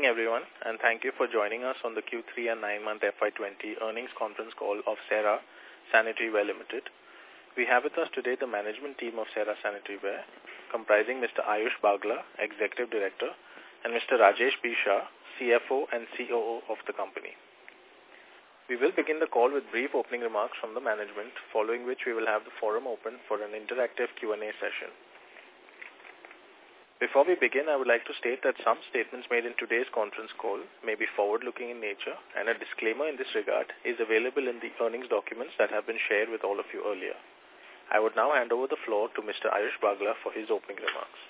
morning, everyone, and thank you for joining us on the Q3 and 9-month FY20 earnings conference call of Cera Sanitaryware Limited. We have with us today the management team of Cera Sanitaryware, comprising Mr. Ayush Bagla, Executive Director, and Mr. Rajesh B. CFO and COO of the company. We will begin the call with brief opening remarks from the management, following which we will have the forum open for an interactive Q&A session. Before we begin, I would like to state that some statements made in today's conference call may be forward-looking in nature, and a disclaimer in this regard is available in the earnings documents that have been shared with all of you earlier. I would now hand over the floor to Mr. Ayush Bagla for his opening remarks.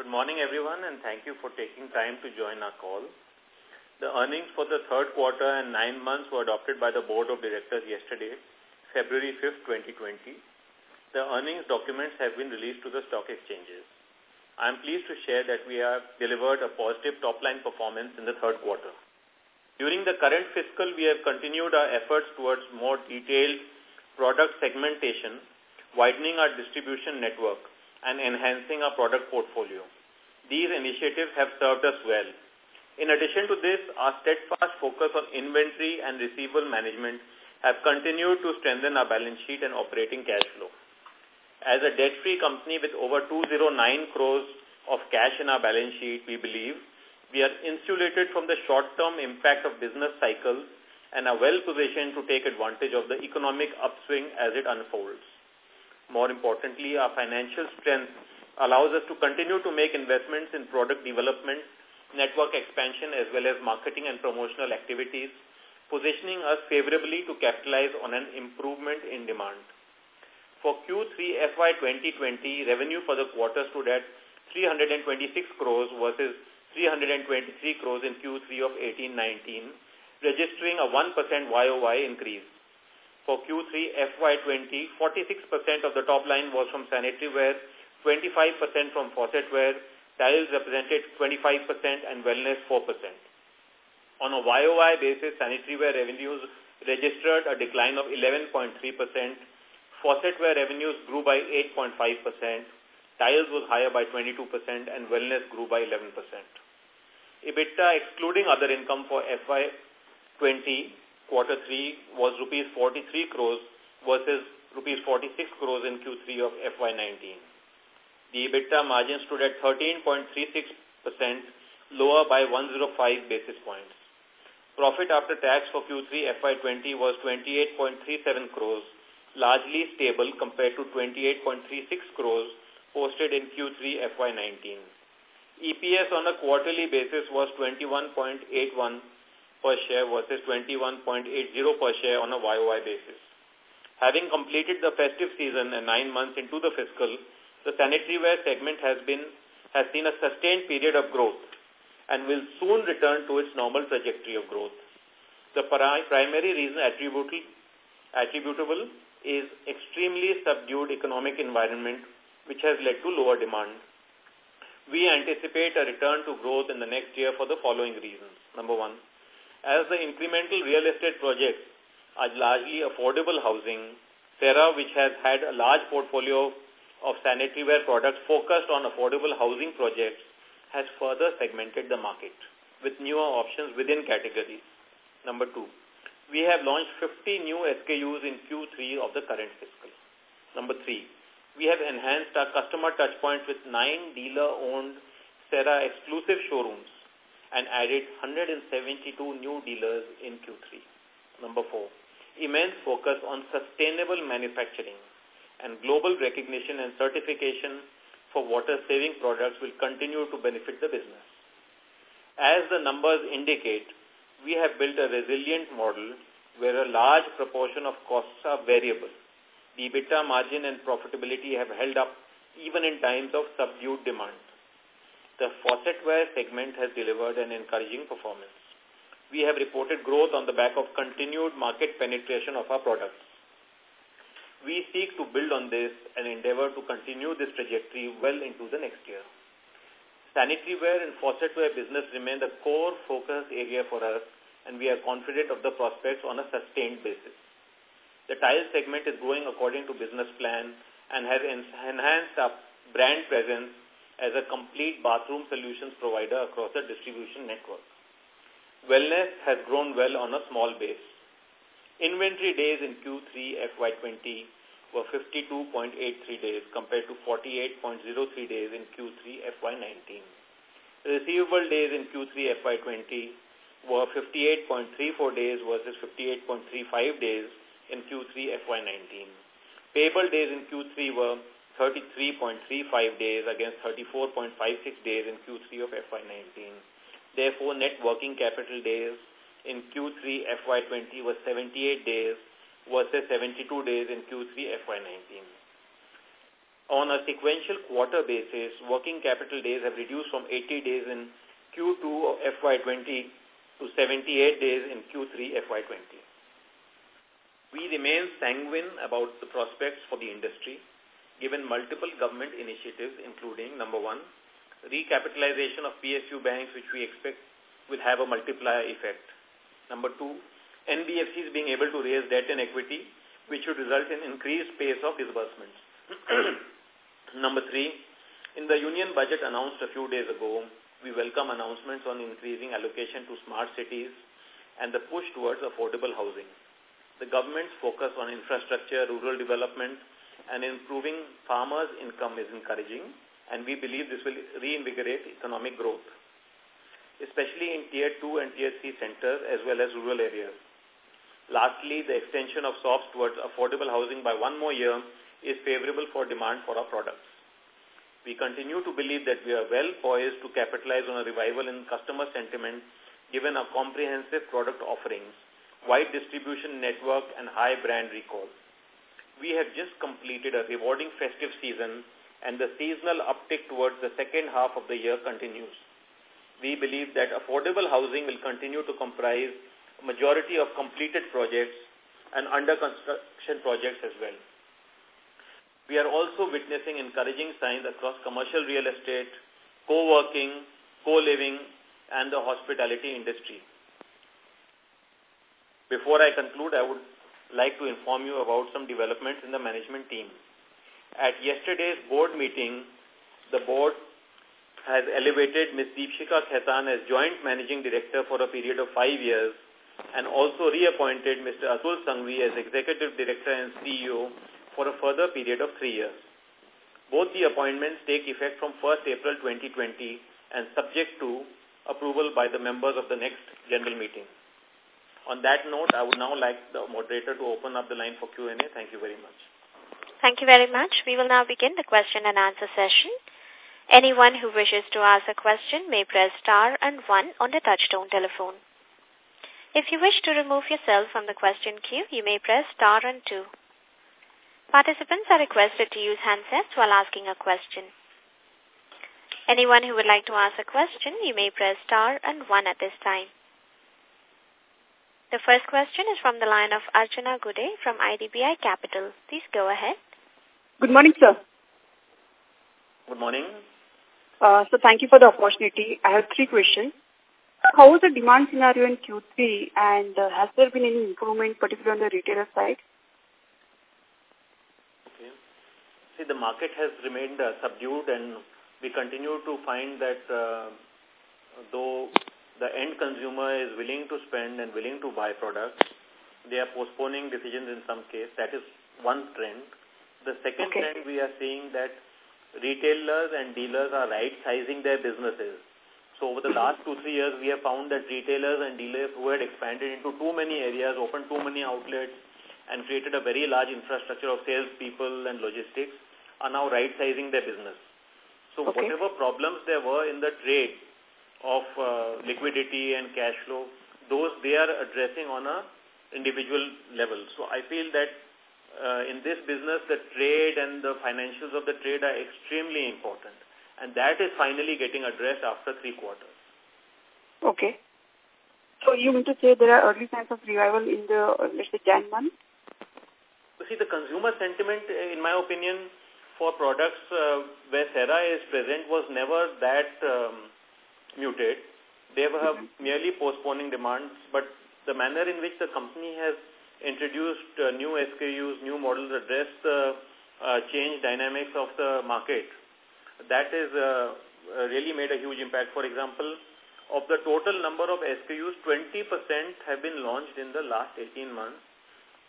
Good morning, everyone, and thank you for taking time to join our call. The earnings for the third quarter and nine months were adopted by the Board of Directors yesterday, February 5th, 2020 the earnings documents have been released to the stock exchanges. I am pleased to share that we have delivered a positive top-line performance in the third quarter. During the current fiscal, we have continued our efforts towards more detailed product segmentation, widening our distribution network, and enhancing our product portfolio. These initiatives have served us well. In addition to this, our steadfast focus on inventory and receivable management have continued to strengthen our balance sheet and operating cash flow. As a debt-free company with over 209 crores of cash in our balance sheet, we believe we are insulated from the short-term impact of business cycles and are well-positioned to take advantage of the economic upswing as it unfolds. More importantly, our financial strength allows us to continue to make investments in product development, network expansion, as well as marketing and promotional activities, positioning us favorably to capitalize on an improvement in demand. For Q3 FY 2020, revenue for the quarter stood at 326 crores versus 323 crores in Q3 of 18-19, registering a 1% YOY increase. For Q3 FY 20, 46% of the top line was from sanitary ware, 25% from faucetware, tiles represented 25% and wellness 4%. On a YOY basis, sanitary ware revenues registered a decline of 11.3%, Faucetware revenues grew by 8.5%, tiles was higher by 22%, and wellness grew by 11%. EBITDA excluding other income for FY 20 quarter 3 was rupees 43 crores versus rupees 46 crores in Q3 of FY 19. The EBITDA margin stood at 13.36%, lower by 105 basis points. Profit after tax for Q3 FY20 was 28.37 crores, largely stable compared to 28.36 crores posted in Q3 FY19. EPS on a quarterly basis was 21.81 per share versus 21.80 per share on a YOY basis. Having completed the festive season and nine months into the fiscal, the sanitary ware segment has been has seen a sustained period of growth and will soon return to its normal trajectory of growth. The primary reason attributable, attributable is extremely subdued economic environment which has led to lower demand. We anticipate a return to growth in the next year for the following reasons. Number one, as the incremental real estate projects are largely affordable housing, Cera, which has had a large portfolio of sanitary ware products focused on affordable housing projects, has further segmented the market with newer options within categories. Number two, we have launched 50 new SKUs in Q3 of the current fiscal. Number three, we have enhanced our customer touchpoints with nine dealer-owned Cera exclusive showrooms and added 172 new dealers in Q3. Number four, immense focus on sustainable manufacturing and global recognition and certification for water-saving products will continue to benefit the business. As the numbers indicate, we have built a resilient model where a large proportion of costs are variable. The EBITDA margin and profitability have held up even in times of subdued demand. The faucetware segment has delivered an encouraging performance. We have reported growth on the back of continued market penetration of our products. We seek to build on this and endeavor to continue this trajectory well into the next year. Sanitary ware and faucetware business remain the core focus area for us and we are confident of the prospects on a sustained basis. The tile segment is going according to business plan and has enhanced our brand presence as a complete bathroom solutions provider across the distribution network. Wellness has grown well on a small base. Inventory days in Q3 FY20 were 52.83 days compared to 48.03 days in Q3 FY19. Receivable days in Q3 FY20 were 58.34 days versus 58.35 days in Q3 FY19. Payable days in Q3 were 33.35 days against 34.56 days in Q3 of FY19. Therefore, net working capital days in Q3 FY20 was 78 days versus 72 days in Q3 FY19. On a sequential quarter basis, working capital days have reduced from 80 days in Q2 of FY20 to 78 days in Q3 FY20. We remain sanguine about the prospects for the industry, given multiple government initiatives, including, number one, recapitalization of PSU banks, which we expect will have a multiplier effect. Number two, NBFCs being able to raise debt and equity, which should result in increased pace of disbursements. Number three, in the union budget announced a few days ago, we welcome announcements on increasing allocation to smart cities and the push towards affordable housing. The government's focus on infrastructure, rural development, and improving farmers' income is encouraging, and we believe this will reinvigorate economic growth, especially in Tier 2 and Tier 3 centers as well as rural areas. Lastly, the extension of SOPs towards affordable housing by one more year is favorable for demand for our products. We continue to believe that we are well poised to capitalize on a revival in customer sentiment given our comprehensive product offerings, wide distribution network, and high brand recall. We have just completed a rewarding festive season and the seasonal uptick towards the second half of the year continues. We believe that affordable housing will continue to comprise a majority of completed projects and under construction projects as well. We are also witnessing encouraging signs across commercial real estate, co-working, co-living, and the hospitality industry. Before I conclude, I would like to inform you about some developments in the management team. At yesterday's board meeting, the board has elevated Ms. Deepshikha Khaitan as Joint Managing Director for a period of five years and also reappointed Mr. Atul Sanghvi as Executive Director and CEO for a further period of three years. Both the appointments take effect from 1st April 2020 and subject to approval by the members of the next general meeting. On that note, I would now like the moderator to open up the line for Q&A. Thank you very much. Thank you very much. We will now begin the question and answer session. Anyone who wishes to ask a question may press star and one on the touchtone telephone. If you wish to remove yourself from the question queue, you may press star and two. Participants are requested to use handsets while asking a question. Anyone who would like to ask a question, you may press star and one at this time. The first question is from the line of Archana Gude from IDBI Capital. Please go ahead. Good morning, sir. Good morning. Uh, so thank you for the opportunity. I have three questions. How was the demand scenario in Q3 and uh, has there been any improvement, particularly on the retailer side? See, the market has remained uh, subdued and we continue to find that uh, though the end consumer is willing to spend and willing to buy products, they are postponing decisions in some case. That is one trend. The second okay. trend we are seeing that retailers and dealers are right-sizing their businesses. So over the last two, three years, we have found that retailers and dealers who had expanded into too many areas, opened too many outlets, and created a very large infrastructure of salespeople and logistics, are now right-sizing their business. So okay. whatever problems there were in the trade of uh, liquidity and cash flow, those they are addressing on a individual level. So I feel that uh, in this business, the trade and the financials of the trade are extremely important. And that is finally getting addressed after three quarters. Okay. So you mean to say there are early signs of revival in the, uh, let's say, Jan month? You see, the consumer sentiment, in my opinion, for products uh, where Cera is present was never that um, muted. They were mm -hmm. merely postponing demands, but the manner in which the company has introduced uh, new SKUs, new models address the uh, change dynamics of the market. that is uh, uh, really made a huge impact. For example, of the total number of SKUs, 20% have been launched in the last 18 months,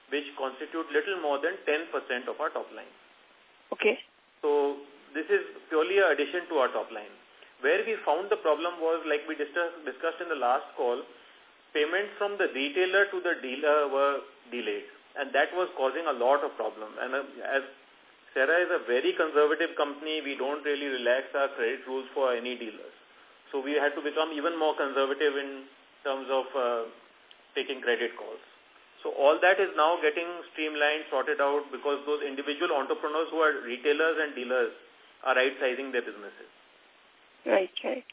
which constitute little more than 10% of our top line. Okay. So this is purely an addition to our top line. Where we found the problem was, like we discussed in the last call, payments from the retailer to the dealer were delayed. And that was causing a lot of problem. And uh, as Cera is a very conservative company, we don't really relax our credit rules for any dealers. So we had to become even more conservative in terms of uh, taking credit calls. So all that is now getting streamlined, sorted out because those individual entrepreneurs who are retailers and dealers are right-sizing their businesses. Right, right.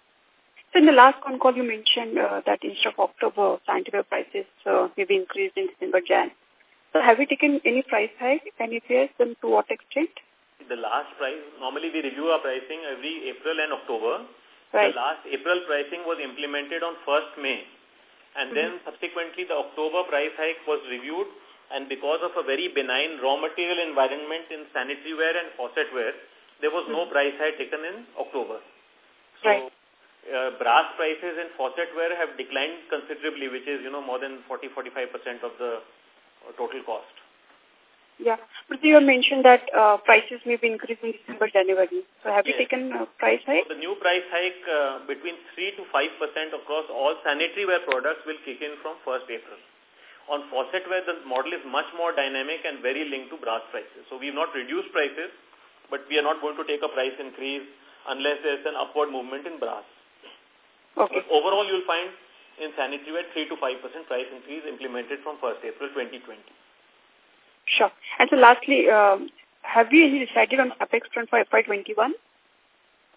So in the last con call you mentioned uh, that instead of October, scientific prices uh, may be increased in December, Jan. So have we taken any price hike? And if yes, then to what extent? The last price, normally we review our pricing every April and October. Right. The last April pricing was implemented on 1st May. And mm -hmm. then subsequently the October price hike was reviewed and because of a very benign raw material environment in sanitary ware and faucetware, there was no price hike taken in October. So right. uh, brass prices in faucetware have declined considerably, which is, you know, more than 40-45% of the uh, total cost. Yeah. But you mentioned that uh, prices may be increasing December, January. So have yes. you taken a price hike? So the new price hike uh, between 3 to 5% across all sanitary ware products will kick in from 1st April. On faucetware, the model is much more dynamic and very linked to brass prices. So we have not reduced prices, but we are not going to take a price increase unless there's an upward movement in brass. Okay. But overall, you'll find in sanitary ware 3 to 5% price increase implemented from 1st April 2020. Sure. And so lastly, um, have we any decided on capex front for FY21?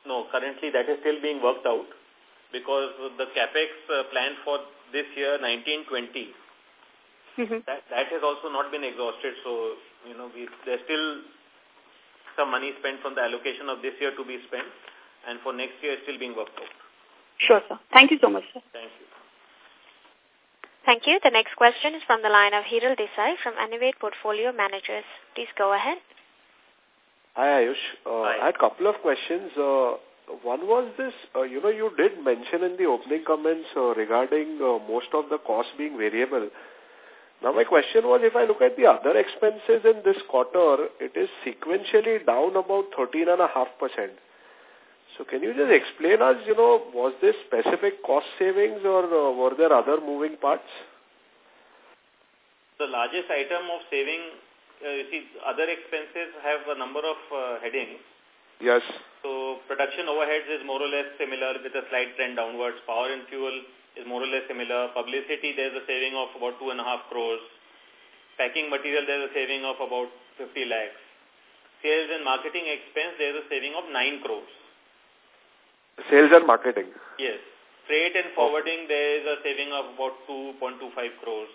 No, currently that is still being worked out because the capex uh, plan for this year, 1920, mm -hmm. that, that has also not been exhausted. So, you know, we, there's still some money spent from the allocation of this year to be spent and for next year still being worked out. Sure, sir. Thank you so much, sir. Thank you. Thank you. The next question is from the line of Hiral Desai from Anived Portfolio Managers. Please go ahead. Hi, Ayush. Uh, Hi. I had a couple of questions. Uh, one was this, uh, you know, you did mention in the opening comments uh, regarding uh, most of the costs being variable. Now, my question was, if I look at the other expenses in this quarter, it is sequentially down about 13.5%. So can you just explain us, you know, was this specific cost savings or uh, were there other moving parts? The largest item of saving, uh, you see, other expenses have a number of uh, headings. Yes. So production overheads is more or less similar with a slight trend downwards. Power and fuel is more or less similar. Publicity, there's a saving of about two and a half crores. Packing material, there's a saving of about 50 lakhs. Sales and marketing expense, there's a saving of 9 crores. Sales and marketing. Yes. Freight and forwarding, there is a saving of about 2.25 crores.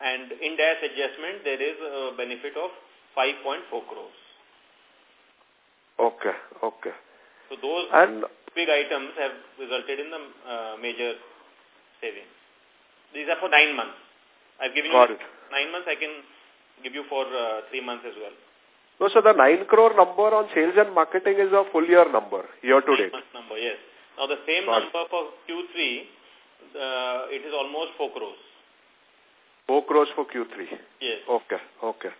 And Ind AS adjustment, there is a benefit of 5.4 crores. Okay, okay. So those and big items have resulted in the uh, major savings. These are for nine months. I've given Got you it. nine months. I can give you for uh, three months as well. No, so the 9 crore number on sales and marketing is a full year number, year to date. number, yes. Now the same number for Q3, uh, it is almost 4 crores. 4 crores for Q3? Yes. Okay, okay.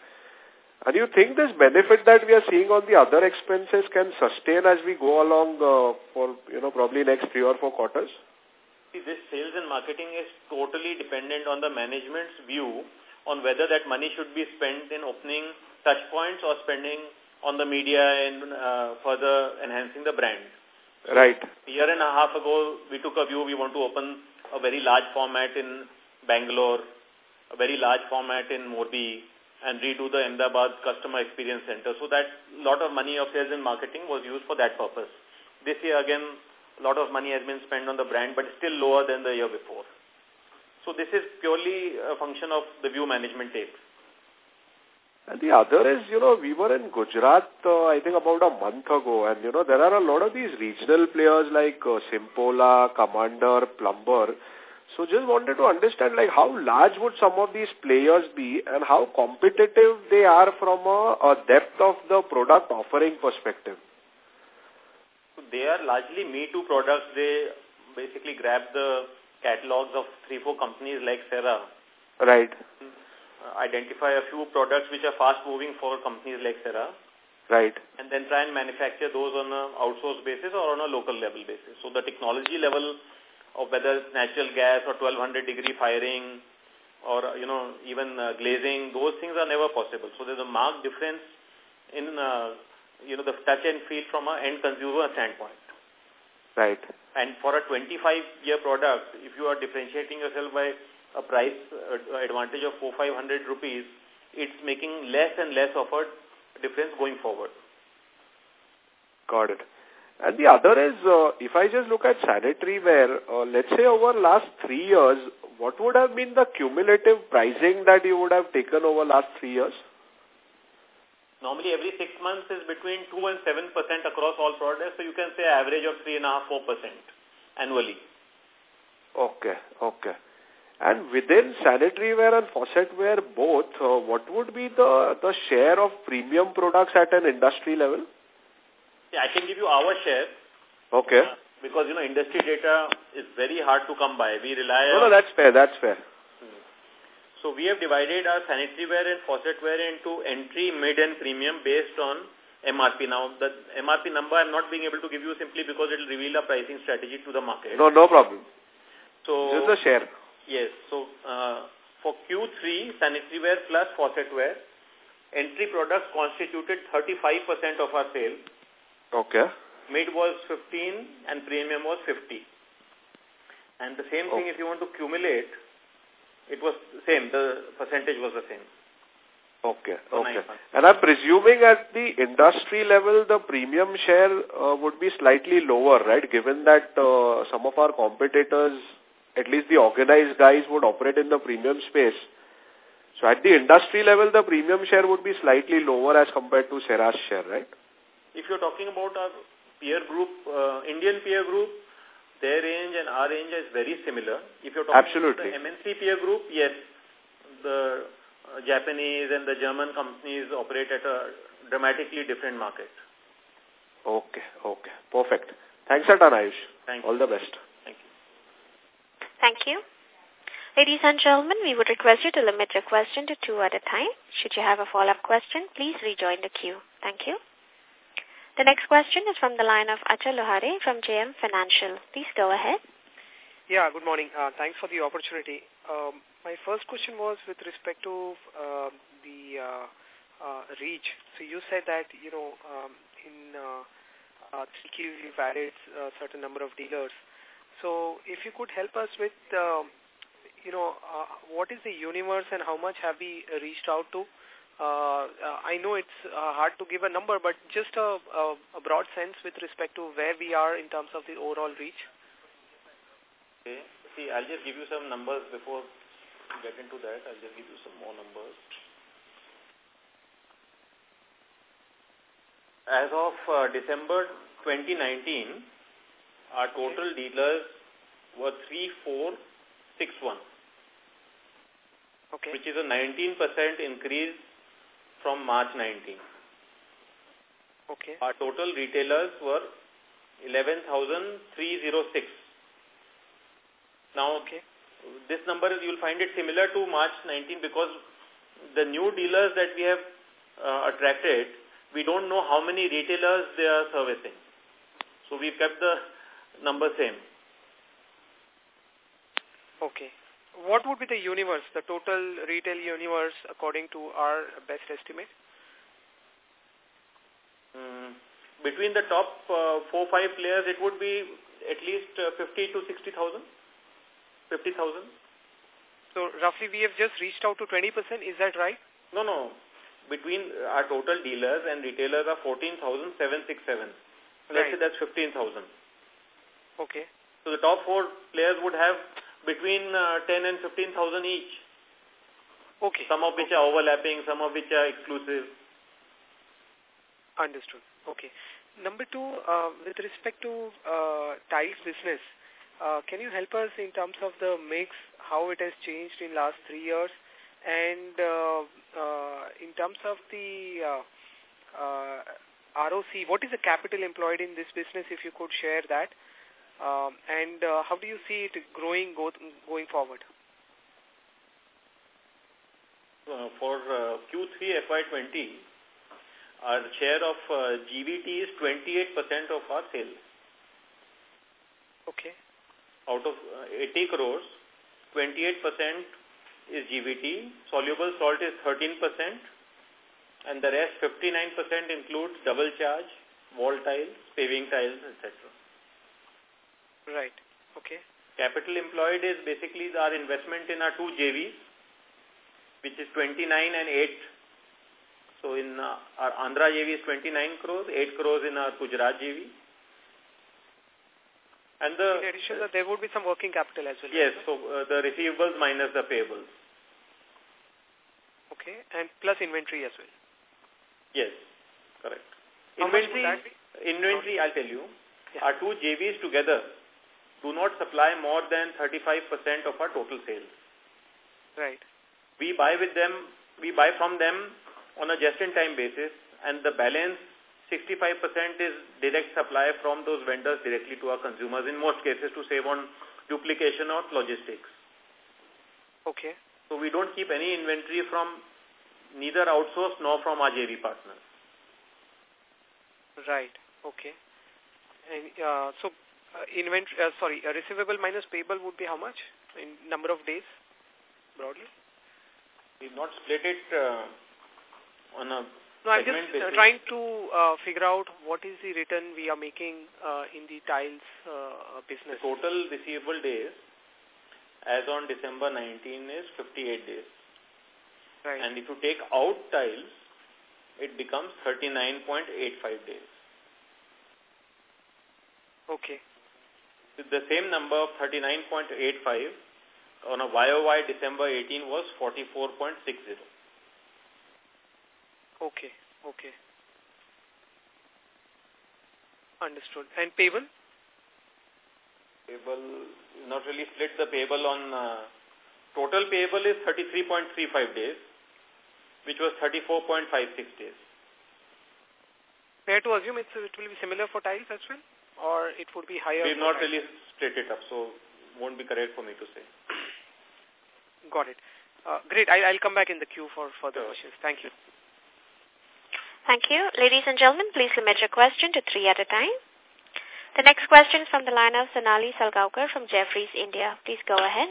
And you think this benefit that we are seeing on the other expenses can sustain as we go along uh, for, you know, probably next three or four quarters? See, this sales and marketing is totally dependent on the management's view on whether that money should be spent in opening touch points or spending on the media and uh, further enhancing the brand. Right. A year and a half ago, we took a view we want to open a very large format in Bangalore, a very large format in Morbi, and redo the Ahmedabad Customer Experience Center. So that lot of money of sales and marketing was used for that purpose. This year, again, a lot of money has been spent on the brand, but still lower than the year before. So this is purely a function of the view management takes. And the other is, you know, we were in Gujarat, uh, I think about a month ago, and, you know, there are a lot of these regional players like uh, Simpolo, Commander, Plumber. So just wanted to understand, like, how large would some of these players be and how competitive they are from a, a depth of the product offering perspective? So they are largely Me Too products. They basically grab the catalogs of three, four companies like Cera. Right. Uh, identify a few products which are fast moving for companies like Cera. Right. And then try and manufacture those on an outsourced basis or on a local level basis. So the technology level of whether it's natural gas or 1200 degree firing or, you know, even uh, glazing, those things are never possible. So there's a marked difference in, uh, you know, the touch and feel from an end consumer standpoint. Right. And for a 25-year product, if you are differentiating yourself by a price uh, advantage of 4 500 rupees, it's making less and less of a difference going forward. Got it. And the other is, uh, if I just look at sanitary ware, uh, let's say over last three years, what would have been the cumulative pricing that you would have taken over last three years? Normally every six months is between 2 and 7% across all products, so you can say average of 3.5-4% annually. Okay, okay. And within sanitary ware and faucetware both, uh, what would be the, the share of premium products at an industry level? Yeah, I can give you our share. Okay. Uh, because, you know, industry data is very hard to come by. We rely no, on... No, that's fair, that's fair. Hmm. So we have divided our sanitary ware and faucetware into entry, mid and premium based on MRP. Now, the MRP number I'm not being able to give you simply because it will reveal a pricing strategy to the market. No, no problem. So, this is the share. Yes. So, uh, for Q3, sanitary ware plus faucetware, entry products constituted 35% of our sale. Okay. Mid was 15 and premium was 50. And the same thing, if you want to cumulate, it was the same. The percentage was the same. Okay, okay. And I'm presuming at the industry level, the premium share uh, would be slightly lower, right? Given that uh, some of our competitors at least the organized guys would operate in the premium space. So at the industry level, the premium share would be slightly lower as compared to Cera's share, right? If you're talking about our peer group, uh, Indian peer group, their range and our range is very similar. If you're talking Absolutely. about the MNC peer group, yes, the uh, Japanese and the German companies operate at a dramatically different market. Okay, okay. Perfect. Thanks a ton, Ayush. Thank All you. the best. Thank you. Ladies and gentlemen, we would request you to limit your question to two at a time. Should you have a follow-up question, please rejoin the queue. Thank you. The next question is from the line of Achal Lohade from JM Financial. Please go ahead. Yeah, good morning. Uh, thanks for the opportunity. Um, my first question was with respect to uh, the uh, uh, reach. So you said that, you know, um, in uh, uh, 3Q you've added a certain number of dealers. So if you could help us with, uh, you know, uh, what is the universe and how much have we reached out to? Uh, uh, I know it's uh, hard to give a number, but just a, a, a broad sense with respect to where we are in terms of the overall reach. Okay. See, I'll just give you some numbers before we get into that. I'll just give you some more numbers. As of uh, December 2019, our total dealers were 3461. Okay. Which is a 19% increase from March 19. Okay. Our total retailers were 11,306. Now, okay. this number, you'll find it similar to March 19 because the new dealers that we have uh, attracted, we don't know how many retailers they are servicing. So we've kept the number same. Okay. What would be the universe, the total retail universe according to our best estimate? Mm, between the top uh, four, five players, it would be at least uh, 50 to 60,000. 50,000. So roughly we have just reached out to 20%, is that right? No, no. Between our total dealers and retailers are 14,767. Let's right. say that's 15,000. Okay. So the top four players would have between uh, 10 and 15,000 each. Okay. Some of which okay. are overlapping, some of which are exclusive. Understood. Okay. Number two, uh, with respect to uh, tiles business, uh, can you help us in terms of the mix, how it has changed in last three years, and uh, uh, in terms of the uh, uh, ROC, what is the capital employed in this business, if you could share that? Um, and uh, how do you see it growing go going forward? Uh, for uh, Q3 FY20, our share of uh, GVT is 28% of our sales. Okay. Out of uh, 80 crores, 28% is GVT, soluble salt is 13%, and the rest 59% includes double charge, wall tiles, paving tiles, etc. Right. Okay. Capital employed is basically our investment in our two JVs, which is 29 and 8. So in uh, our Andhra JV is 29 crores, 8 crores in our Gujarat JV. And the, in addition, uh, there would be some working capital as well. Yes, so uh, the receivables minus the payables. Okay, and plus inventory as well. Yes, correct. How inventory, inventory, I'll tell you, yeah. our two JVs together do not supply more than 35% of our total sales. Right. We buy with them, we buy from them on a just-in-time basis, and the balance 65% is direct supply from those vendors directly to our consumers, in most cases to save on duplication of logistics. Okay. So we don't keep any inventory from neither outsourced nor from our JV partners. Right. Okay. And uh, so, uh, inventory, uh, sorry, a receivable minus payable would be how much in number of days, broadly? We've not split it uh, on a no, I'm just uh, trying to uh, figure out what is the return we are making uh, in the tiles uh, business. The total receivable days as on December 19 is 58 days. Right. And if you take out tiles, it becomes 39.85 days. Okay. With the same number of 39.85 on a YOY December 18 was 44.60. Okay. Okay. Understood. And payable? Payable, not really split the payable on, uh, total payable is 33.35 days which was 34.56 days. Fair to assume it's, it will be similar for tiles as well? Or it would be higher? We've not really split it up, so won't be correct for me to say. Got it. Uh, great. I, will come back in the queue for further sure. questions. Thank you. Thank you. Ladies and gentlemen, please limit your question to three at a time. The next question is from the line of Sonali Salgaonkar from Jefferies, India. Please go ahead.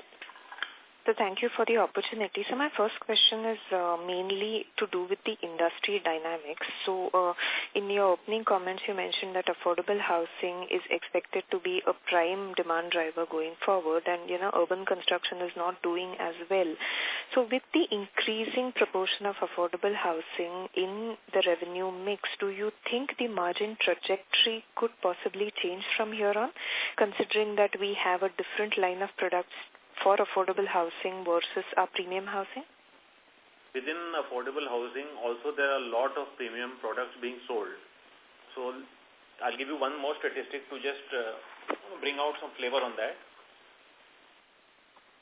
So thank you for the opportunity. So my first question is uh, mainly to do with the industry dynamics. So uh, in your opening comments, you mentioned that affordable housing is expected to be a prime demand driver going forward and, you know, urban construction is not doing as well. So with the increasing proportion of affordable housing in the revenue mix, do you think the margin trajectory could possibly change from here on, considering that we have a different line of products for affordable housing versus our premium housing? Within affordable housing, also there are a lot of premium products being sold. So I'll give you one more statistic to just uh, bring out some flavor on that.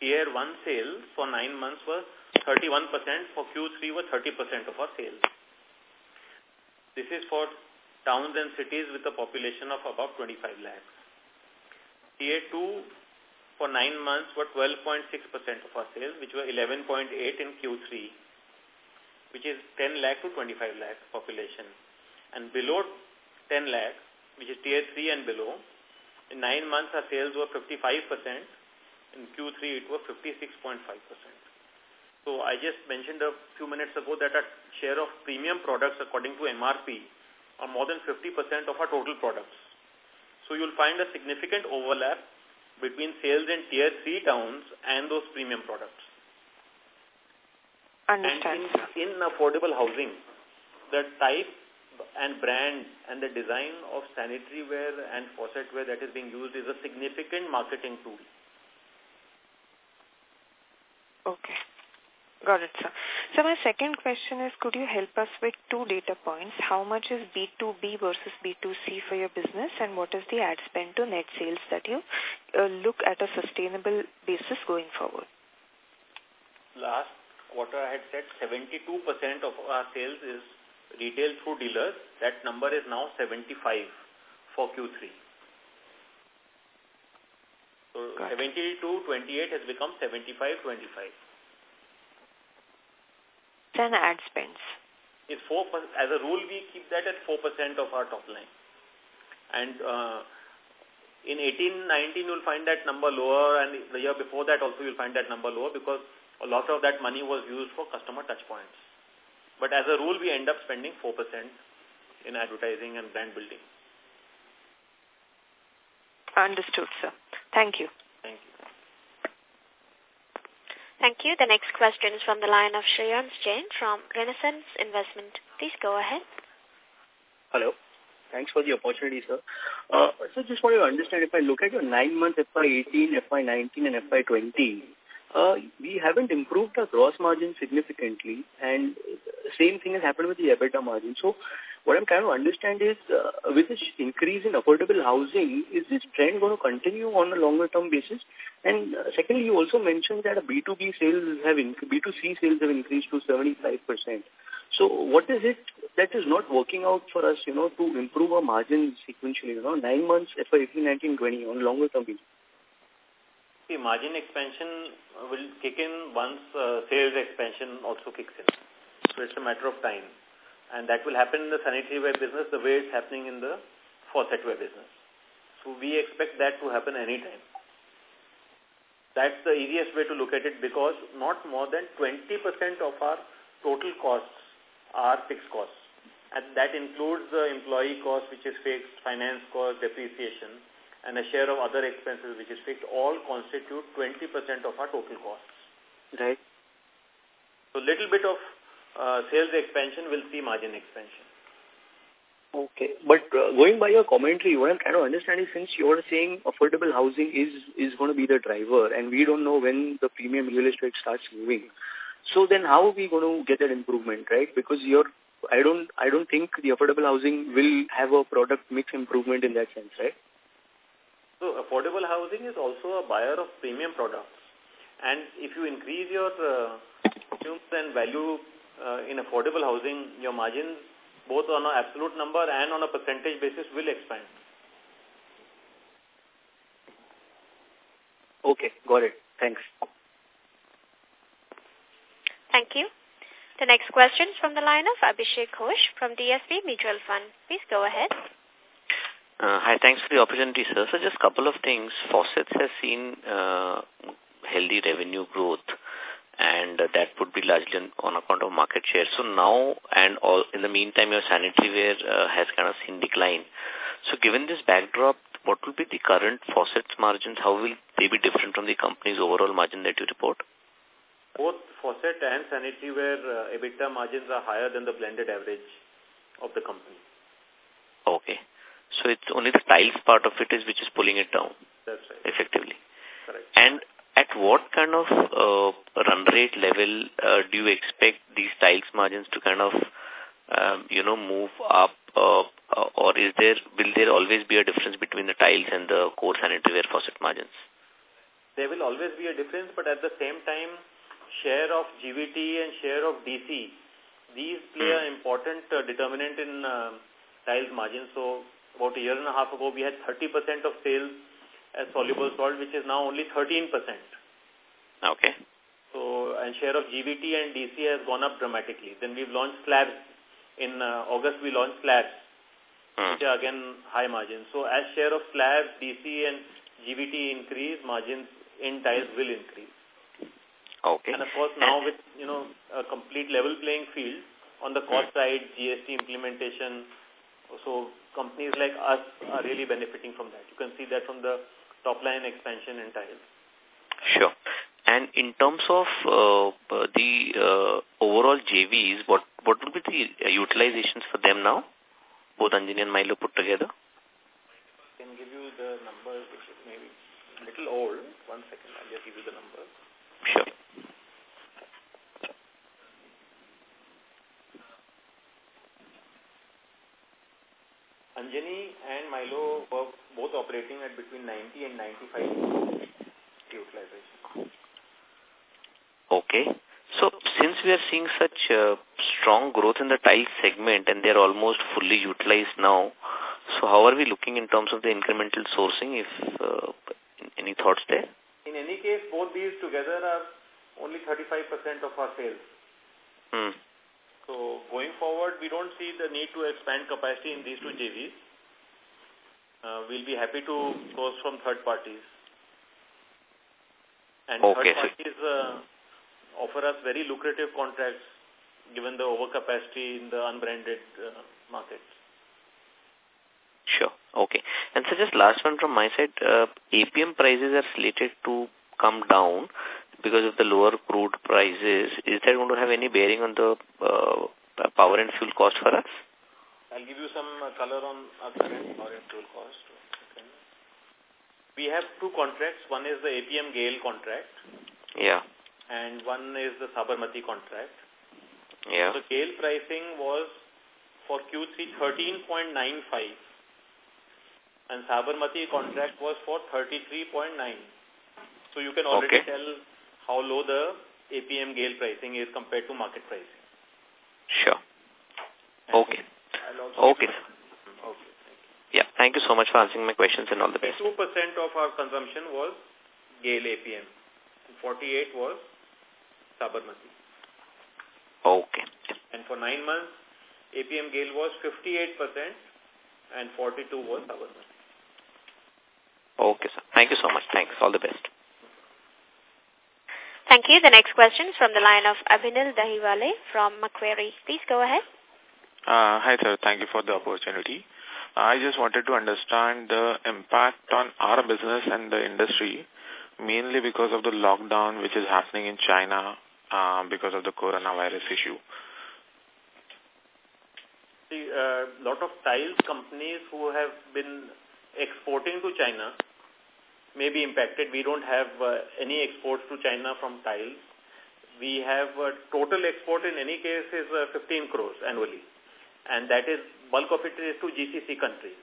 Tier 1 sales for 9 months was 31%, for Q3 was 30% of our sales. This is for towns and cities with a population of about 25 lakhs. Tier 2 for nine months were 12.6% of our sales, which were 11.8 in Q3, which is 10 lakh to 25 lakh population. And below 10 lakh, which is tier 3 and below, in nine months our sales were 55%. In Q3 it was 56.5%. So I just mentioned a few minutes ago that our share of premium products according to MRP are more than 50% of our total products. So you'll find a significant overlap between sales in tier 3 towns and those premium products. Understand. And in, in affordable housing, the type and brand and the design of sanitary ware and faucetware that is being used is a significant marketing tool. Okay. Got it, sir. So my second question is, could you help us with two data points? How much is B2B versus B2C for your business and what is the ad spend to net sales that you uh, look at a sustainable basis going forward? Last quarter I had said 72% of our sales is retail through dealers, that number is now 75 for Q3. So 70 to 28 has become 75, 25. Then ad spends. It's 4 as a rule, we keep that at 4% of our top line. And uh, in 18, 19, you'll find that number lower, and the year before that also you'll find that number lower because a lot of that money was used for customer touch points. But as a rule, we end up spending 4% in advertising and brand building. Understood, sir. Thank you. Thank you. The next question is from the line of Shreyans Jain from Renaissance Investment. Please go ahead. Hello. Thanks for the opportunity, sir. Uh, so just want to understand, if I look at your nine-month FY18, FY19, and FY20, uh, we haven't improved our gross margin significantly, and same thing has happened with the EBITDA margin. So what I'm trying to understand is, uh, with this increase in affordable housing, is this trend going to continue on a longer-term basis? And uh, secondly, you also mentioned that B2B sales have, B2C sales have increased to 75%. So what is it that is not working out for us, you know, to improve our margins sequentially, you know, nine months, FY 18, 19, 20 on a longer term basis? The margin expansion will kick in once uh, sales expansion also kicks in. So it's a matter of time. And that will happen in the sanitary ware business the way it's happening in the faucetware business. So we expect that to happen anytime. That's the easiest way to look at it because not more than 20% of our total costs are fixed costs. And that includes the employee cost, which is fixed, finance cost, depreciation, and a share of other expenses, which is fixed, all constitute 20% of our total costs. Right. So little bit of uh, sales expansion will see margin expansion. Okay. But uh, going by your commentary, what I'm trying to understand is since you're saying affordable housing is, is going to be the driver and we don't know when the premium real estate starts moving. So then how are we going to get that improvement, right? Because you're, I don't, I don't think the affordable housing will have a product mix improvement in that sense, right? So affordable housing is also a buyer of premium products. And if you increase your uh, and value uh, in affordable housing, your margins, both on an absolute number and on a percentage basis, will expand. Okay, got it. Thanks. Thank you. The next question is from the line of Abhishek Ghosh from DSP Mutual Fund. Please go ahead. Uh, hi, thanks for the opportunity, sir. So just a couple of things. Faucets has seen uh, healthy revenue growth and that would be largely on account of market share. So now and all in the meantime, your sanitary ware uh, has kind of seen decline. So given this backdrop, what will be the current faucets margins? How will they be different from the company's overall margin that you report? Both faucet and sanitary ware uh, EBITDA margins are higher than the blended average of the company. Okay. So it's only the tiles part of it is which is pulling it down. That's right. Effectively. Correct. And at what kind of uh, run rate level uh, do you expect these tiles margins to kind of, um, you know, move up uh, uh, or is there, will there always be a difference between the tiles and the core sanitary ware faucet margins? There will always be a difference, but at the same time, share of GVT and share of DC, these play an important uh, determinant in uh, tiles margins. So about a year and a half ago, we had 30% of sales as soluble salt, which is now only 13%. Okay. So, and share of GVT and DC has gone up dramatically. Then we've launched slabs. In uh, August, we launched slabs, hmm. which are again high margins. So, as share of slabs, DC and GVT increase, margins in tiles will increase. Okay. And of course, now with, you know, a complete level playing field on the cost hmm. side, GST implementation, so companies like us are really benefiting from that. You can see that from the top line expansion in tiles. Sure. And in terms of uh, the uh, overall JVs, what what would be the utilizations for them now? Both Anjani and Milo put together? I can give you the numbers, which is maybe a little old. One second, I'll just give you the numbers. Sure. Anjani and Milo were both operating at between 90 and 95 utilization. Okay. So since we are seeing such uh, strong growth in the tile segment and they're almost fully utilized now. So how are we looking in terms of the incremental sourcing, if uh, any thoughts there? In any case, both these together are only 35% of our sales. Hmm. So going forward, we don't see the need to expand capacity in these two JVs. Uh, we'll be happy to source from third parties. And okay, third parties uh, offer us very lucrative contracts given the overcapacity in the unbranded uh, markets. Sure. Okay. And so just last one from my side, uh, APM prices are slated to come down because of the lower crude prices. Is that going to have any bearing on the uh, power and fuel cost for us? I'll give you some uh, color on our current power and fuel cost. Okay. We have two contracts. One is the APM GAIL contract. Yeah. And one is the Sabarmati contract. Yeah. The GAIL pricing was for Q3 13.95 and Sabarmati contract was for 33.9. So you can already okay. tell how low the APM GAIL pricing is compared to market pricing. Sure. Okay. Okay. Okay. Yeah, thank you so much for answering my questions and all the best. 2% of our consumption was GAIL APM. 48 was Sabarmati. Okay. And for nine months, APM GAIL was 58% and 42 was Sabarmati. Okay, sir. Thank you so much. Thanks. All the best. Thank you. The next question is from the line of Abhinil Dahiwale from Macquarie. Please go ahead. Uh, hi, sir. Thank you for the opportunity. I just wanted to understand the impact on our business and the industry, mainly because of the lockdown which is happening in China uh, because of the coronavirus issue. See, a uh, lot of tiles companies who have been exporting to China may be impacted. We don't have uh, any exports to China from tiles. We have uh, total export in any case is uh, 15 crores annually. And that is, bulk of it is to GCC countries.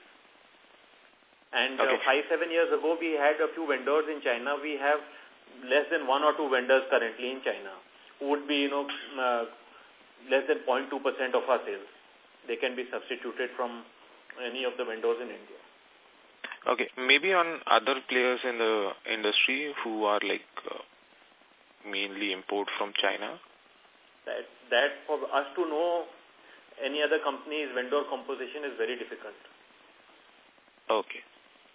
And uh, okay. five, seven years ago, we had a few vendors in China. We have less than one or two vendors currently in China who would be, you know, uh, less than 0.2% of our sales. They can be substituted from any of the vendors in India. Okay, maybe on other players in the industry who are like uh, mainly import from China? That, that for us to know any other company's vendor composition is very difficult. Okay.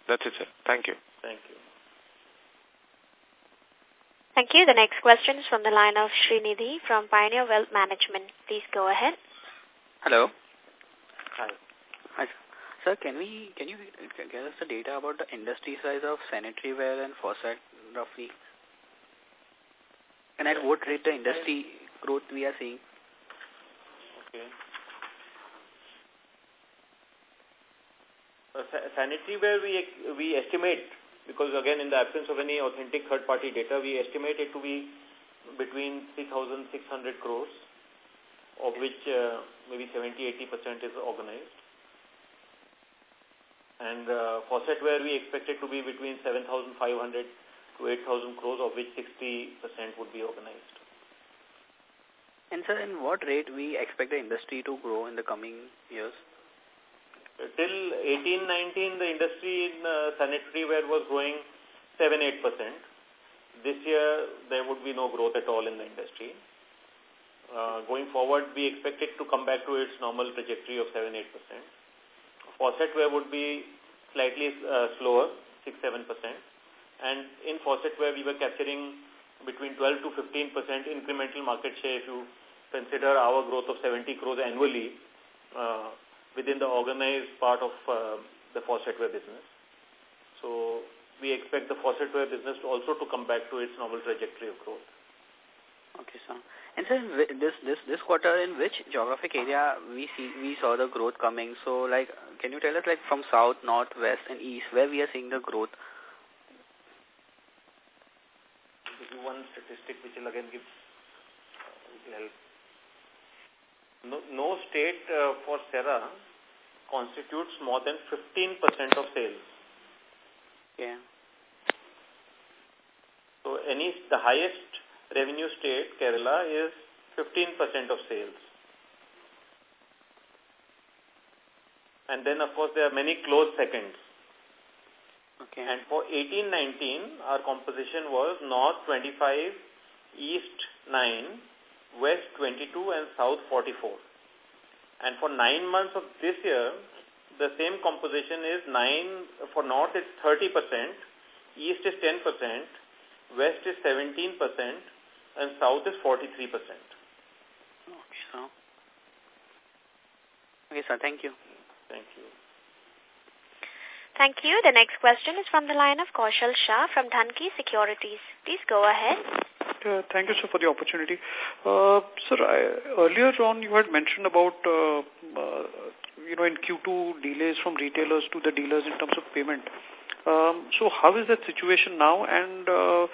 That's it, sir. Thank you. Thank you. Thank you. The next question is from the line of Srinidhi from Pioneer Wealth Management. Please go ahead. Hello. Hi. Hi, sir. Can we can you give us the data about the industry size of sanitary ware and faucet roughly? And at what rate the industry growth we are seeing? Okay. Uh, sanitary ware we we estimate because again in the absence of any authentic third party data we estimate it to be between 3600 crores of which uh, maybe 70-80% is organized. And uh, faucetware we expect it to be between 7,500 to 8,000 crores, of which 60% would be organized. And sir, in what rate we expect the industry to grow in the coming years? Till 18-19, the industry in uh, sanitary ware was growing 7-8%. This year, there would be no growth at all in the industry. Uh, going forward, we expect it to come back to its normal trajectory of 7-8%. Faucetware would be slightly uh, slower, 6-7%. And in faucetware, we were capturing between 12 to 15% incremental market share if you consider our growth of 70 crores annually uh, within the organized part of uh, the faucetware business. So we expect the faucetware business also to come back to its normal trajectory of growth. Okay, sir. And sir, this this this quarter, in which geographic area we see we saw the growth coming? So, like, can you tell us, like, from south, north, west, and east, where we are seeing the growth? One statistic which will again give help. No, no state uh, for Cera constitutes more than 15% of sales. Yeah. So any the highest revenue state, Kerala, is 15% of sales. And then, of course, there are many close seconds. Okay. And for 18-19, our composition was North 25, East 9, West 22, and South 44. And for nine months of this year, the same composition is 9, for North it's 30%, East is 10%, West is 17%, and South is 43%. Okay, sir. Okay, sir. Thank you. Thank you. Thank you. The next question is from the line of Kaushal Shah from Dhanki Securities. Please go ahead. Uh, thank you, sir, for the opportunity. Uh, sir, I, earlier on you had mentioned about, uh, uh, you know, in Q2 delays from retailers to the dealers in terms of payment. Um, so how is that situation now? And uh,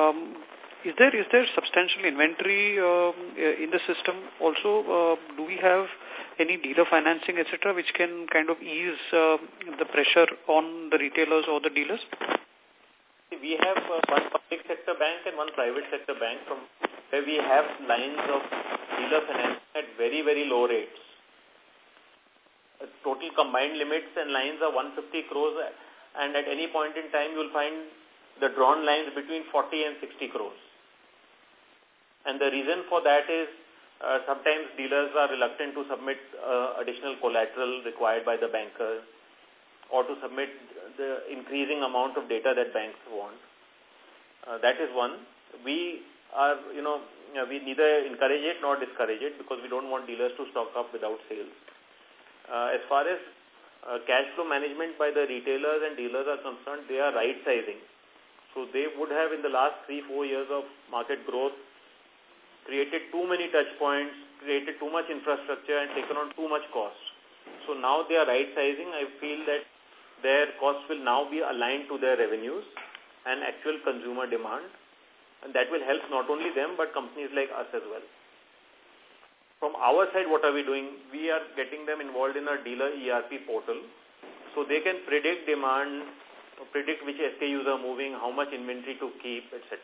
um, is there is there substantial inventory um, in the system? Also, uh, do we have any dealer financing, etc., which can kind of ease uh, the pressure on the retailers or the dealers? We have uh, one public sector bank and one private sector bank from where we have lines of dealer financing at very, very low rates. Uh, total combined limits and lines are 150 crores and at any point in time you will find the drawn lines between 40 and 60 crores. And the reason for that is uh, sometimes dealers are reluctant to submit uh, additional collateral required by the bankers or to submit the increasing amount of data that banks want. Uh, that is one. We are, you know, we neither encourage it nor discourage it because we don't want dealers to stock up without sales. Uh, as far as uh, cash flow management by the retailers and dealers are concerned, they are right sizing. So they would have in the last three, four years of market growth created too many touch points, created too much infrastructure and taken on too much cost. So now they are right sizing. I feel that their costs will now be aligned to their revenues and actual consumer demand. And that will help not only them but companies like us as well. From our side, what are we doing? We are getting them involved in our dealer ERP portal so they can predict demand, predict which SKUs are moving, how much inventory to keep, etc.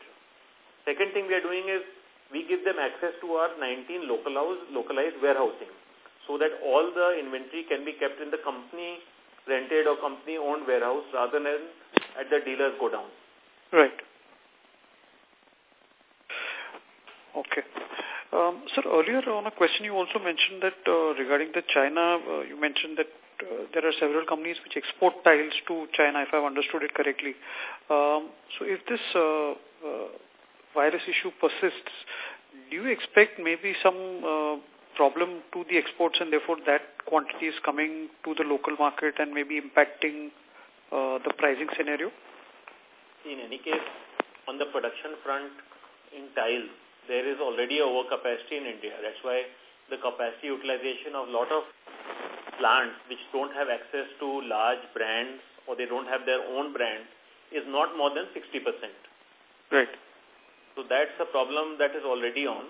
Second thing we are doing is we give them access to our 19 localized, localized warehousing so that all the inventory can be kept in the company rented or company owned warehouse rather than at the dealer's godown. Right. Okay. Um, sir, earlier on a question you also mentioned that uh, regarding the China, uh, you mentioned that uh, there are several companies which export tiles to China, if I've understood it correctly. Um, so if this uh, uh, virus issue persists, do you expect maybe some uh, problem to the exports and therefore that quantity is coming to the local market and maybe impacting uh, the pricing scenario? In any case, on the production front in tile, there is already overcapacity in India. That's why the capacity utilization of a lot of plants which don't have access to large brands or they don't have their own brand is not more than 60%. Right. So that's a problem that is already on.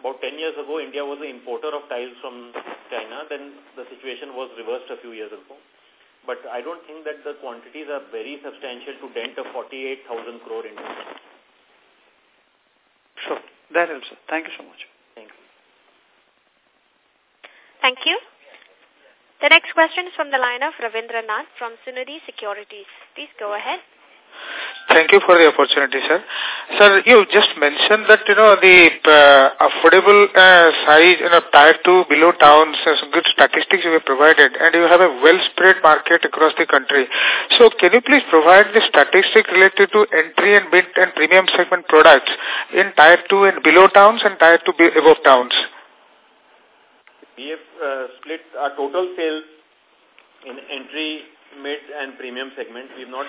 About 10 years ago, India was an importer of tiles from China. Then the situation was reversed a few years ago. But I don't think that the quantities are very substantial to dent a 48,000 crore industry. Sure. That helps. Thank you so much. Thank you. Thank you. The next question is from the line of Ravindra Nath from Sunidhi Securities. Please go ahead. Thank you for the opportunity, sir. Sir, you just mentioned that, you know, the uh, affordable uh, size, you know, tier 2 below towns, uh, some good statistics you have provided, and you have a well-spread market across the country. So can you please provide the statistics related to entry and mid and premium segment products in tier 2 and below towns and tier 2 above towns? We have uh, split our total sales in entry, mid and premium segment. We have not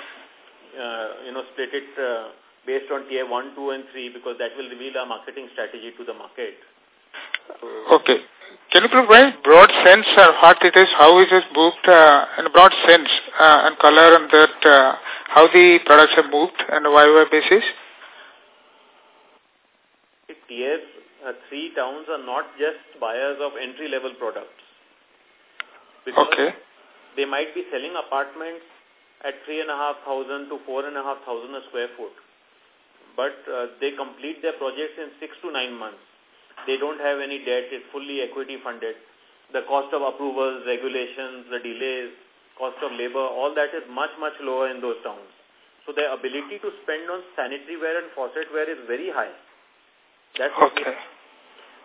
you know, split it uh, based on tier 1, 2 and 3 because that will reveal our marketing strategy to the market. Okay. Can you provide broad sense of what it is, how it is moved, uh, in a broad sense uh, and color on that, uh, how the products have moved on a YY basis? Tier uh, 3 towns are not just buyers of entry-level products. Because okay. They might be selling apartments at 3,500 to 4,500 a square foot. But uh, they complete their projects in 6 to 9 months. They don't have any debt. It's fully equity funded. The cost of approvals, regulations, the delays, cost of labor, all that is much, much lower in those towns. So the ability to spend on sanitary ware and faucetware is very high. That's okay.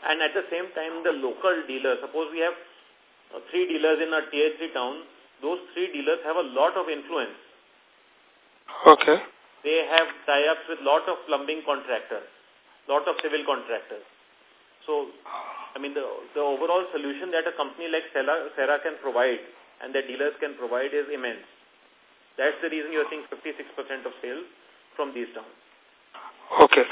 And at the same time, the local dealers, suppose we have uh, three dealers in a tier 3 town, those three dealers have a lot of influence. Okay. They have tie-ups with lot of plumbing contractors, lot of civil contractors. So, I mean, the, the overall solution that a company like Cera can provide and that dealers can provide is immense. That's the reason you're seeing 56% of sales from these towns. Okay.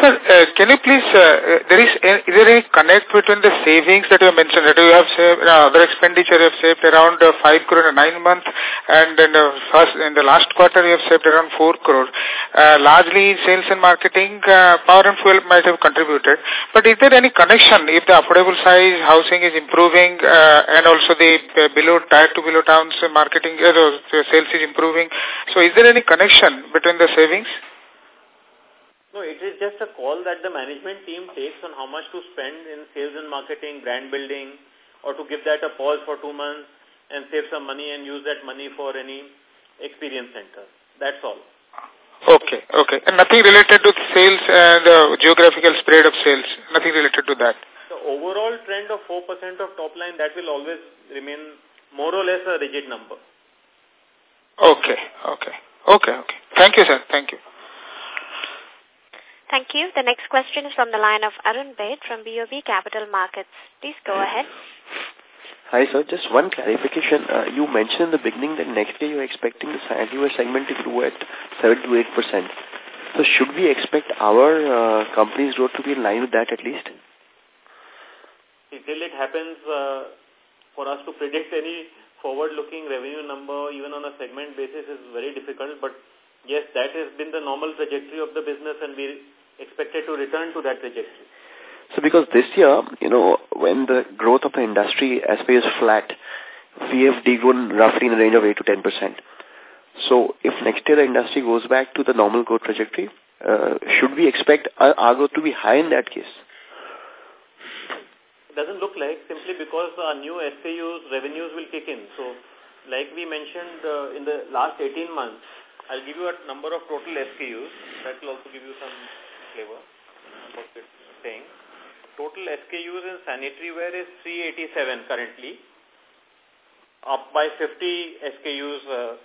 Sir, uh, can you please, uh, there is, uh, is there any connect between the savings that you mentioned, that you have saved, uh, other expenditure you have saved around uh, 5 crore in 9 months, and in the, first, in the last quarter you have saved around 4 crore. Uh, largely sales and marketing, uh, power and fuel might have contributed. But is there any connection if the affordable size housing is improving uh, and also the uh, below, tier to below towns uh, marketing, uh, sales is improving? So is there any connection between the savings? No, it is just a call that the management team takes on how much to spend in sales and marketing, brand building, or to give that a pause for two months and save some money and use that money for any experience center. That's all. Okay, okay. And nothing related to sales and uh, geographical spread of sales, nothing related to that? The overall trend of 4% of top line, that will always remain more or less a rigid number. Okay, okay. Okay, okay. Thank you, sir. Thank you. Thank you. The next question is from the line of Arun Baid from BOB Capital Markets. Please go ahead. Hi, sir. Just one clarification. Uh, you mentioned in the beginning that next year you're expecting the sanitaryware segment to grow at 7 to 8 percent. So should we expect our uh, company's growth to be in line with that at least? Until it happens, uh, for us to predict any forward-looking revenue number, even on a segment basis, is very difficult. But yes, that has been the normal trajectory of the business and we expected to return to that trajectory. So because this year, you know, when the growth of the industry as is flat, we have degrown roughly in the range of 8 to 10 percent. So if next year the industry goes back to the normal growth trajectory, uh, should we expect our, our growth to be high in that case? It doesn't look like simply because our new SKUs revenues will kick in. So like we mentioned uh, in the last 18 months, I'll give you a number of total SKUs. That will also give you some flavor what it's saying. Total SKUs in sanitary ware is 387 currently, up by 50 SKUs. Uh,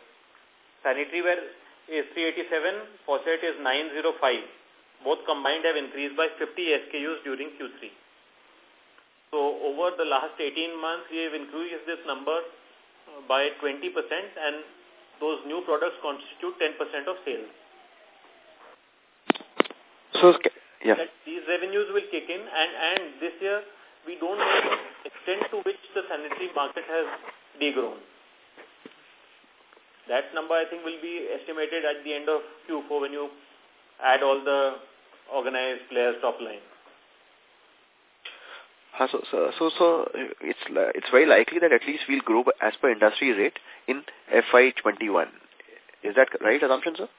sanitary ware is 387, faucet is 905. Both combined have increased by 50 SKUs during Q3. So over the last 18 months, we have increased this number by 20% and those new products constitute 10% of sales. So, yeah. That these revenues will kick in and, and this year we don't know the extent to which the sanitary market has degrown. That number I think will be estimated at the end of Q4 when you add all the organized players top line. Uh, so, so, so, so it's it's very likely that at least we'll grow as per industry rate in FY21. Is that right assumption, sir?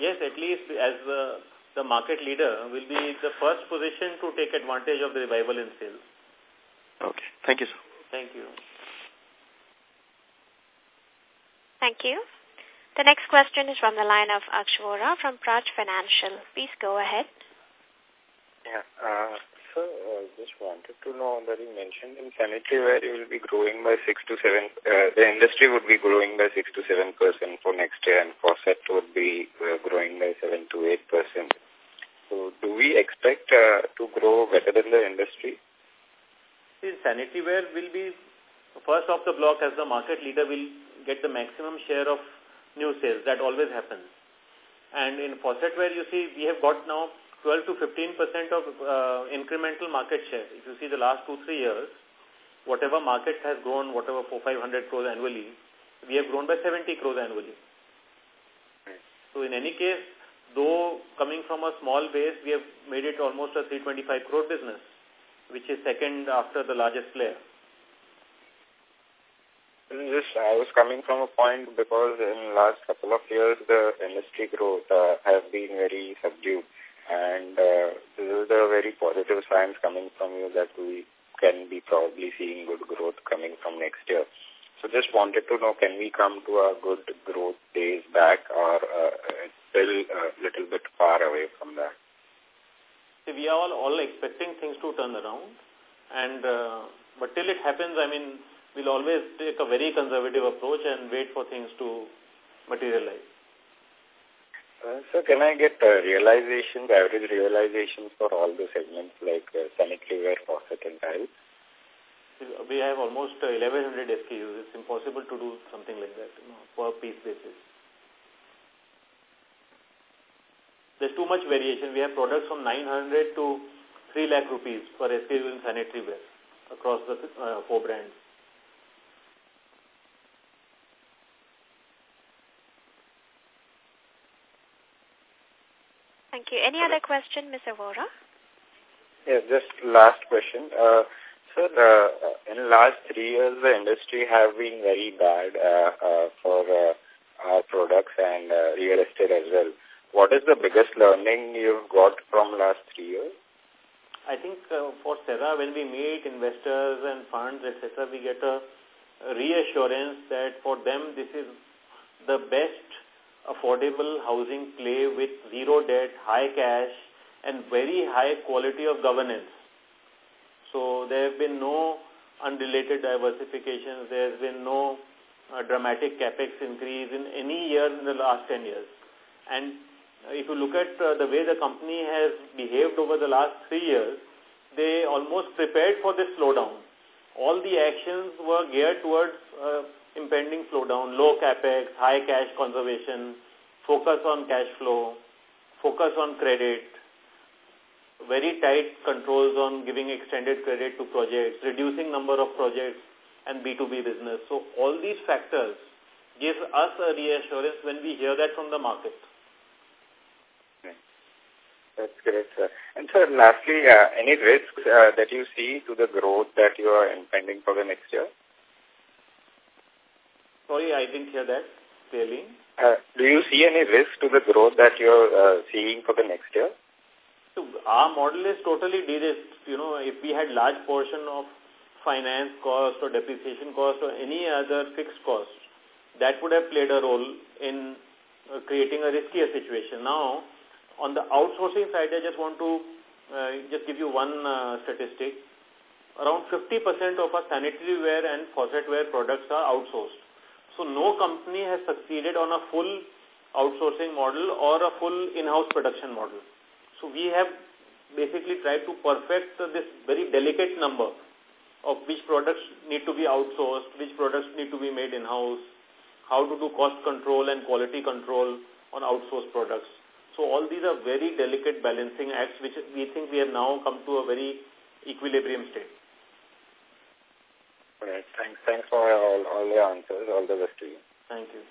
Yes, at least as the, the market leader will be the first position to take advantage of the revival in sales. Okay. Thank you, sir. Thank you. Thank you. The next question is from the line of Akshvora from Praj Financial. Please go ahead. Yeah. Uh, so, uh, just wanted to know that you mentioned in sanitary ware you will be growing by 6 to 7, uh, the industry would be growing by 6 to 7 percent for next year and faucet would be uh, growing by 7 to 8 percent. So, do we expect uh, to grow better than the industry? See, sanitary ware will be first off the block as the market leader will get the maximum share of new sales. That always happens. And in faucetware, you see, we have got now 12 to 15 percent of uh, incremental market share. If you see the last two, three years, whatever market has grown, whatever 4, 500 crores annually, we have grown by 70 crores annually. So in any case, though coming from a small base, we have made it almost a 325 crore business, which is second after the largest player. This, I was coming from a point because in last couple of years, the industry growth uh, has been very subdued and uh, this is the very positive signs coming from you that we can be probably seeing good growth coming from next year. So just wanted to know, can we come to a good growth days back or uh, still a little bit far away from that? we are all, all expecting things to turn around. and uh, But till it happens, I mean, we'll always take a very conservative approach and wait for things to materialize. Uh, so can I get uh, realizations, average realizations for all the segments like uh, sanitary ware, faucet and tiles? We have almost uh, 1100 SKUs. It's impossible to do something like that you know, per piece basis. There's too much variation. We have products from 900 to 3 lakh rupees per SKU in sanitary ware across the uh, four brands. Thank you. Any other question, Mr. Vora? Yeah, just last question. Uh, so uh, in the last three years, the industry have been very bad uh, uh, for uh, our products and uh, real estate as well. What is the biggest learning you've got from last three years? I think uh, for Cera, when we meet investors and funds, etc., we get a reassurance that for them this is the best affordable housing play with zero debt, high cash, and very high quality of governance. So there have been no unrelated diversifications. There has been no uh, dramatic capex increase in any year in the last 10 years. And if you look at uh, the way the company has behaved over the last three years, they almost prepared for this slowdown. All the actions were geared towards uh, impending slowdown, low capex, high cash conservation, focus on cash flow, focus on credit, very tight controls on giving extended credit to projects, reducing number of projects and B2B business. So all these factors give us a reassurance when we hear that from the market. That's great, sir. And sir, lastly, uh, any risks uh, that you see to the growth that you are intending for the next year? Sorry, I didn't hear that clearly. Uh, do you see any risk to the growth that you're uh, seeing for the next year? So our model is totally de-risked. You know, if we had large portion of finance cost or depreciation cost or any other fixed cost, that would have played a role in uh, creating a riskier situation. Now, on the outsourcing side, I just want to uh, just give you one uh, statistic. Around 50% of our sanitary ware and faucetware products are outsourced. So no company has succeeded on a full outsourcing model or a full in-house production model. So we have basically tried to perfect this very delicate number of which products need to be outsourced, which products need to be made in-house, how to do cost control and quality control on outsourced products. So all these are very delicate balancing acts which we think we have now come to a very equilibrium state. All right. Thanks. Thanks for all, all the answers. All the best to you. Thank you.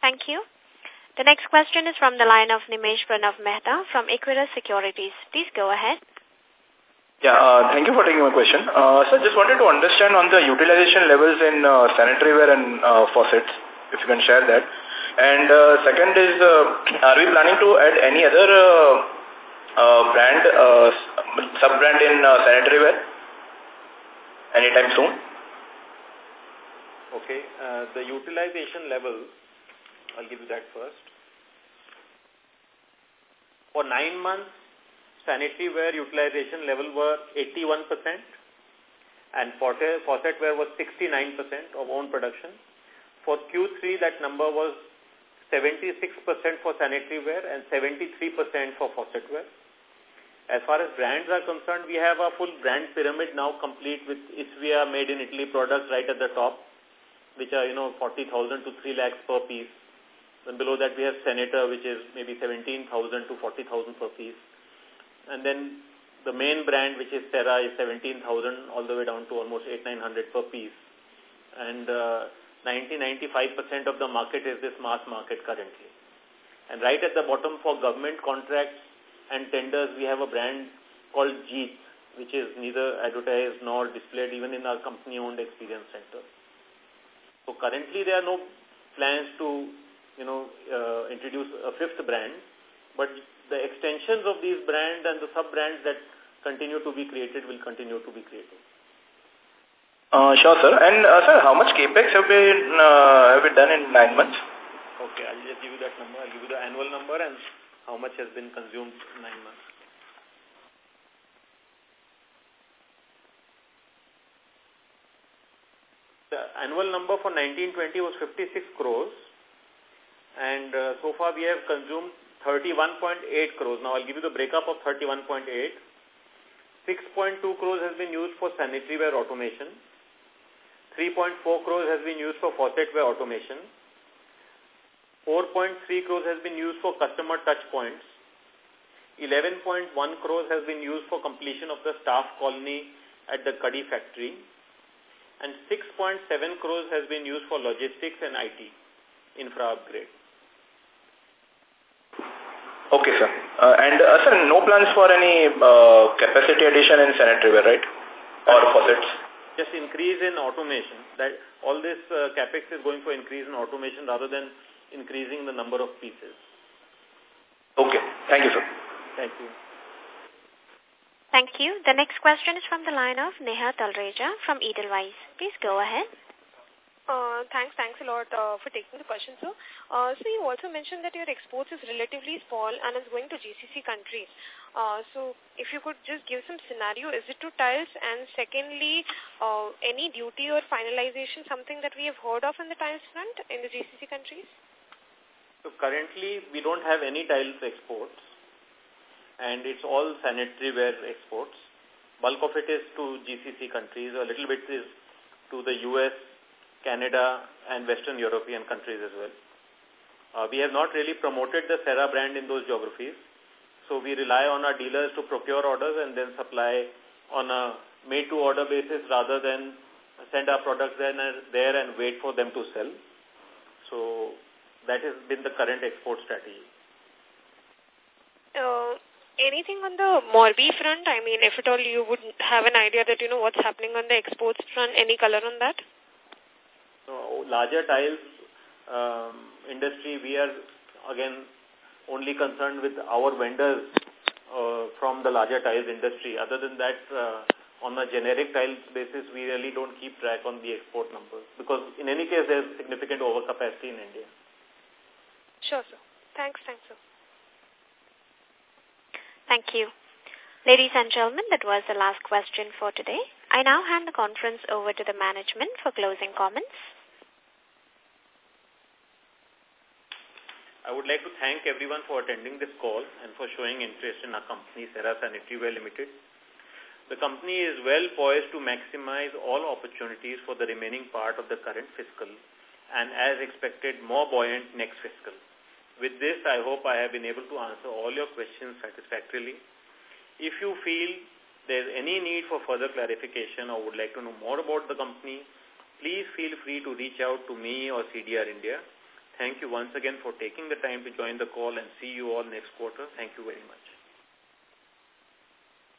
Thank you. The next question is from the line of Nimesh Pranav Mehta from Equirus Securities. Please go ahead. Yeah, uh, thank you for taking my question. Uh, so just wanted to understand on the utilization levels in uh, sanitary ware and uh, faucets, if you can share that. And uh, second is, uh, are we planning to add any other uh, uh, brand, uh, sub-brand in uh, sanitary ware? Anytime soon? Okay, uh, the utilization level, I'll give you that first. For nine months, sanitary ware utilization level were 81% and faucetware was 69% of own production. For Q3, that number was 76% for sanitary ware and 73% for faucetware. As far as brands are concerned, we have a full brand pyramid now complete with Isvea made in Italy products right at the top, which are, you know, 40,000 to 3 lakhs per piece. Then below that we have Senator, which is maybe 17,000 to 40,000 per piece. And then the main brand, which is Cera, is 17,000 all the way down to almost 8,900 per piece. And 90-95% uh, of the market is this mass market currently. And right at the bottom for government contracts, and tenders, we have a brand called Jeet, which is neither advertised nor displayed even in our company-owned experience center. So currently there are no plans to, you know, uh, introduce a fifth brand. But the extensions of these brands and the sub-brands that continue to be created will continue to be created. Uh, sure, sir. And, uh, sir, how much capex have been uh, have been done in nine months? Okay, I'll just give you that number. I'll give you the annual number and how much has been consumed in nine months. The annual number for 1920 was 56 crores and uh, so far we have consumed 31.8 crores. Now I'll give you the breakup of 31.8. 6.2 crores has been used for sanitary ware automation. 3.4 crores has been used for faucet ware automation. 4.3 crores has been used for customer touch points. 11.1 crores has been used for completion of the staff colony at the Kadi factory. And 6.7 crores has been used for logistics and IT infra upgrade. Okay, sir. Uh, and, uh, sir, no plans for any uh, capacity addition in sanitary ware, right? Or faucets? Just increase in automation. That All this uh, capex is going for increase in automation rather than increasing the number of pieces. Okay. Thank you, sir. Thank you. Thank you. The next question is from the line of Neha Talreja from Edelweiss. Please go ahead. Uh, thanks, thanks a lot uh, for taking the question, sir. Uh, so you also mentioned that your exports is relatively small and is going to GCC countries. Uh, so if you could just give some scenario, is it to tiles? And secondly, uh, any duty or finalization, something that we have heard of in the tiles front in the GCC countries? So currently, we don't have any tiles exports. And it's all sanitary ware exports. Bulk of it is to GCC countries. A little bit is to the US, Canada, and Western European countries as well. Uh, we have not really promoted the Cera brand in those geographies. So we rely on our dealers to procure orders and then supply on a made-to-order basis rather than send our products there and wait for them to sell. So that has been the current export strategy. Uh, anything on the Morbi front? I mean, if at all you would have an idea that, you know, what's happening on the exports front, any color on that? So, larger tiles um, industry, we are, again, only concerned with our vendors uh, from the larger tiles industry. Other than that, uh, on a generic tiles basis, we really don't keep track on the export numbers because in any case, there's significant overcapacity in India. Sure, sir. Thanks, thanks, sir. Thank you. Ladies and gentlemen, that was the last question for today. I now hand the conference over to the management for closing comments. I would like to thank everyone for attending this call and for showing interest in our company, Cera Sanitaryware Limited. The company is well poised to maximize all opportunities for the remaining part of the current fiscal and as expected, more buoyant next fiscal. With this, I hope I have been able to answer all your questions satisfactorily. If you feel there is any need for further clarification or would like to know more about the company, please feel free to reach out to me or CDR India. Thank you once again for taking the time to join the call and see you all next quarter. Thank you very much.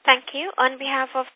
Thank you. On behalf of